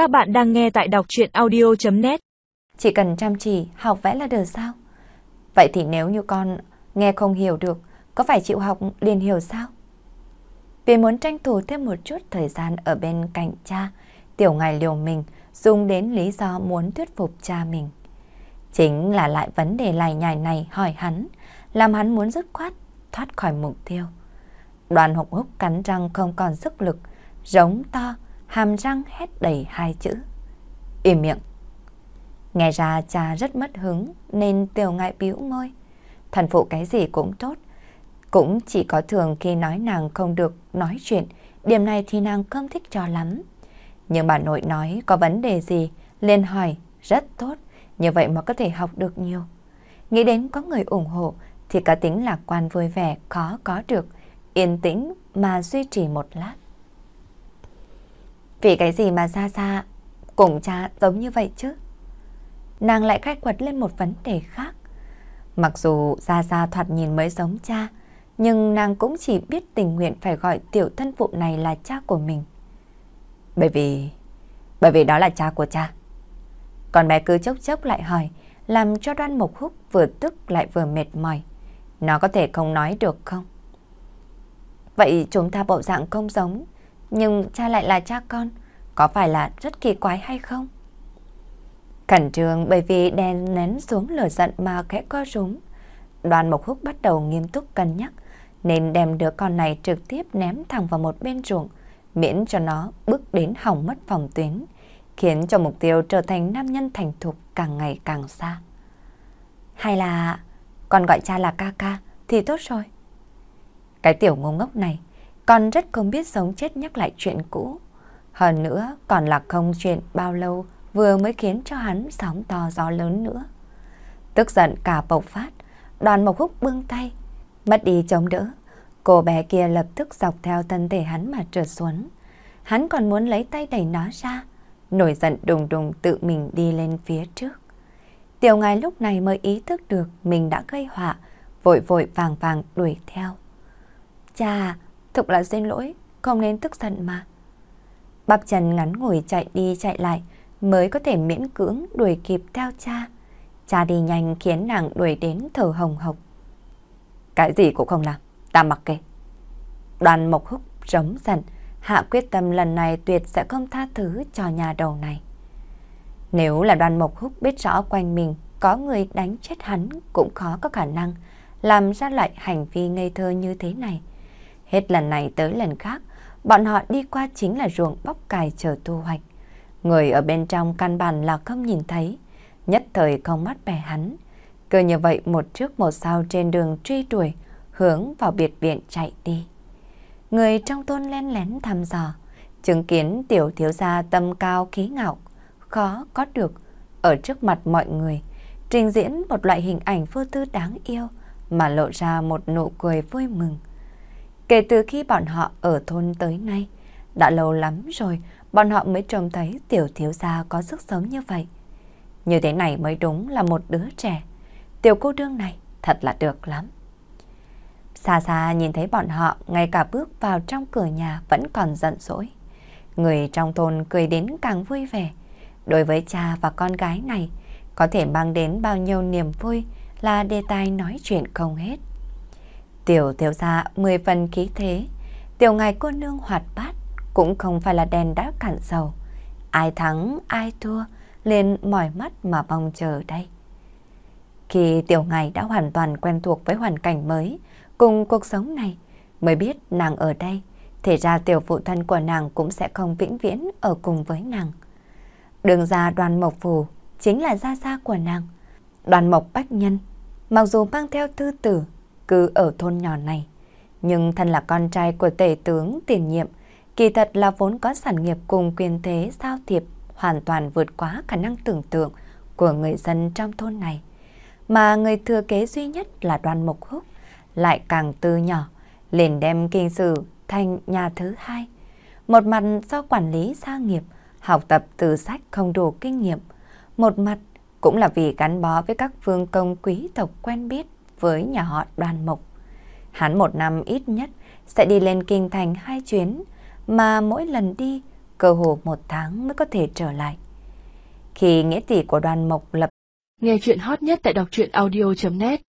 Các bạn đang nghe tại đọc chuyện audio.net Chỉ cần chăm chỉ học vẽ là được sao? Vậy thì nếu như con nghe không hiểu được, có phải chịu học liền hiểu sao? Vì muốn tranh thủ thêm một chút thời gian ở bên cạnh cha, tiểu ngài liều mình dùng đến lý do muốn thuyết phục cha mình. Chính là lại vấn đề lài nhài này hỏi hắn, làm hắn muốn dứt khoát, thoát khỏi mục tiêu. Đoàn hộp húc cắn răng không còn sức lực, giống to, hàm răng hét đầy hai chữ. Im miệng. Nghe ra cha rất mất hứng nên tiểu ngại bĩu môi. Thần phụ cái gì cũng tốt. Cũng chỉ có thường khi nói nàng không được nói chuyện, điểm này thì nàng không thích cho lắm. Nhưng bà nội nói có vấn đề gì, liền hỏi, rất tốt, như vậy mà có thể học được nhiều. Nghĩ đến có người ủng hộ thì cả tính lạc quan vui vẻ khó có được, yên tĩnh mà duy trì một lát. Vì cái gì mà xa xa cùng cha giống như vậy chứ? Nàng lại khai quật lên một vấn đề khác. Mặc dù xa xa thoạt nhìn mới giống cha, nhưng nàng cũng chỉ biết tình nguyện phải gọi tiểu thân phụ này là cha của mình. Bởi vì... bởi vì đó là cha của cha. Còn bé cứ chốc chốc lại hỏi, làm cho đoan mộc húc vừa tức lại vừa mệt mỏi. Nó có thể không nói được không? Vậy chúng ta bộ dạng không giống, nhưng cha lại là cha con, có phải là rất kỳ quái hay không? cẩn trường bởi vì đèn nén xuống lửa giận mà khẽ co rúm. Đoàn Mộc Húc bắt đầu nghiêm túc cân nhắc, nên đem đứa con này trực tiếp ném thẳng vào một bên ruộng, miễn cho nó bước đến hỏng mất phòng tuyến, khiến cho mục tiêu trở thành nam nhân thành thục càng ngày càng xa. Hay là con gọi cha là ca ca thì tốt rồi. Cái tiểu ngu ngốc này còn rất không biết sống chết nhắc lại chuyện cũ. Hơn nữa còn là không chuyện bao lâu vừa mới khiến cho hắn sóng to gió lớn nữa. Tức giận cả bộc phát, đoàn mộc húc bưng tay, mất đi chống đỡ. Cô bé kia lập tức dọc theo thân thể hắn mà trượt xuống. Hắn còn muốn lấy tay đẩy nó ra, nổi giận đùng đùng tự mình đi lên phía trước. Tiểu ngài lúc này mới ý thức được mình đã gây họa, vội vội vàng vàng đuổi theo. Cha, thực là xin lỗi, không nên tức giận mà. Bắp chân ngắn ngủi chạy đi chạy lại mới có thể miễn cưỡng đuổi kịp theo cha. Cha đi nhanh khiến nàng đuổi đến thở hồng hộc. Cái gì cũng không làm, ta mặc kệ. Đoàn mộc húc rống giận, hạ quyết tâm lần này tuyệt sẽ không tha thứ cho nhà đầu này. Nếu là đoàn mộc húc biết rõ quanh mình có người đánh chết hắn cũng khó có khả năng làm ra loại hành vi ngây thơ như thế này. Hết lần này tới lần khác, bọn họ đi qua chính là ruộng bóc cải chờ thu hoạch. Người ở bên trong căn bản là không nhìn thấy, nhất thời không mắt bè hắn. Cứ như vậy một trước một sau trên đường truy đuổi, hướng vào biệt viện chạy đi. Người trong tôn len lén thăm dò, chứng kiến tiểu thiếu gia tâm cao khí ngạo, khó có được ở trước mặt mọi người, trình diễn một loại hình ảnh vô tư đáng yêu mà lộ ra một nụ cười vui mừng. Kể từ khi bọn họ ở thôn tới nay, đã lâu lắm rồi bọn họ mới trông thấy tiểu thiếu gia có sức sống như vậy. Như thế này mới đúng là một đứa trẻ. Tiểu cô đương này thật là được lắm. Xa xa nhìn thấy bọn họ ngay cả bước vào trong cửa nhà vẫn còn giận dỗi. Người trong thôn cười đến càng vui vẻ. Đối với cha và con gái này, có thể mang đến bao nhiêu niềm vui là đề tài nói chuyện không hết. Tiểu thiếu gia mười phần khí thế, tiểu ngài cô nương hoạt bát, cũng không phải là đèn đã cạn dầu. Ai thắng, ai thua, liền mỏi mắt mà mong chờ đây. Khi tiểu ngài đã hoàn toàn quen thuộc với hoàn cảnh mới, cùng cuộc sống này, mới biết nàng ở đây, thì ra tiểu phụ thân của nàng cũng sẽ không vĩnh viễn ở cùng với nàng. Đường ra đoàn mộc phù chính là gia gia của nàng. Đoàn mộc bách nhân, mặc dù mang theo tư tử, cư ở thôn nhỏ này, nhưng thân là con trai của tể tướng tiền nhiệm, kỳ thật là vốn có sản nghiệp cùng quyền thế giao thiệp hoàn toàn vượt quá khả năng tưởng tượng của người dân trong thôn này. Mà người thừa kế duy nhất là đoàn mộc húc, lại càng từ nhỏ, liền đem kinh sử thành nhà thứ hai. Một mặt do quản lý gia nghiệp, học tập từ sách không đủ kinh nghiệm. Một mặt cũng là vì gắn bó với các vương công quý tộc quen biết với nhà họ đoàn mộc. Hắn một năm ít nhất sẽ đi lên kinh thành hai chuyến, mà mỗi lần đi cơ hồ một tháng mới có thể trở lại. Khi nghĩa tỷ của đoàn Mộc Lập Nghe chuyện hot nhất tại đọc truyện audio.net